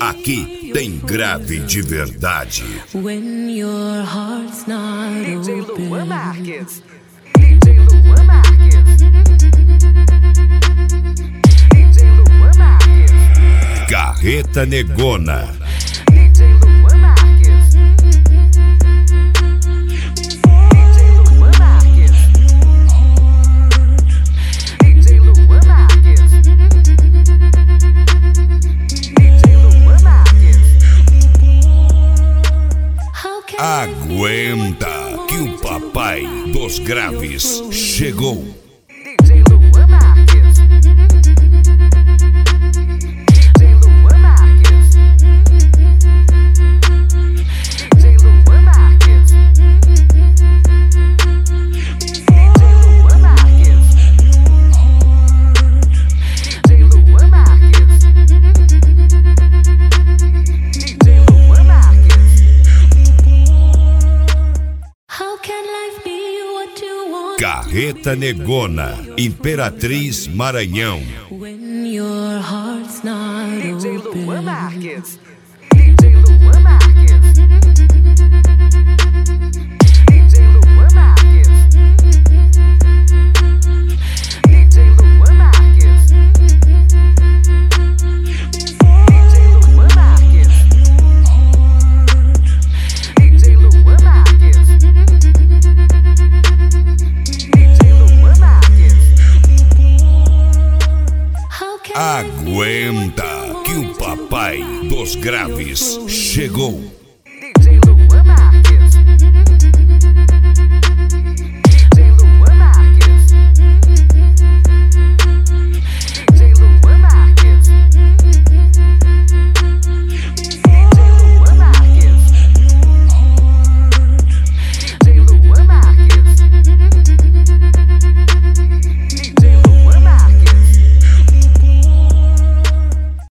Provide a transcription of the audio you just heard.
Aqui tem grave de verdade. When your heart's not DJ. Luan Marques. DJ Luan Marques. DJ Luan Marques. Carreta Negona. Aguenta que o papai dos graves chegou. Carreta Negona. Imperatriz Maranhão. When your heart's not DJ open. Luan Marques. Aguenta que o papai dos graves chegou.